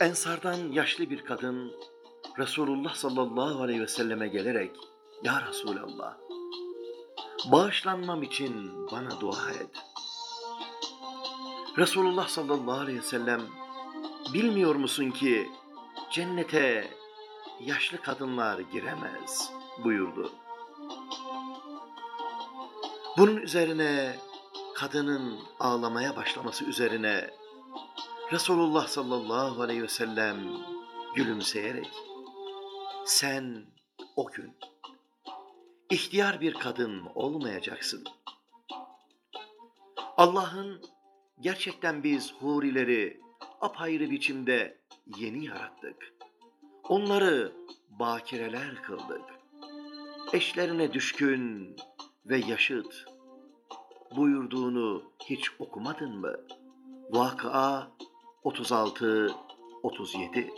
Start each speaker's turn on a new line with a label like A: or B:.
A: Ensardan yaşlı bir kadın Resulullah sallallahu aleyhi ve selleme gelerek Ya Resulallah bağışlanmam için bana dua et. Resulullah sallallahu aleyhi ve sellem bilmiyor musun ki cennete yaşlı kadınlar giremez buyurdu. Bunun üzerine kadının ağlamaya başlaması üzerine Resulullah sallallahu aleyhi ve sellem gülümseyerek sen o gün ihtiyar bir kadın olmayacaksın. Allah'ın gerçekten biz hurileri apayrı biçimde yeni yarattık. Onları bakireler kıldık. Eşlerine düşkün ve yaşıt buyurduğunu hiç okumadın mı? Vakıa 36 37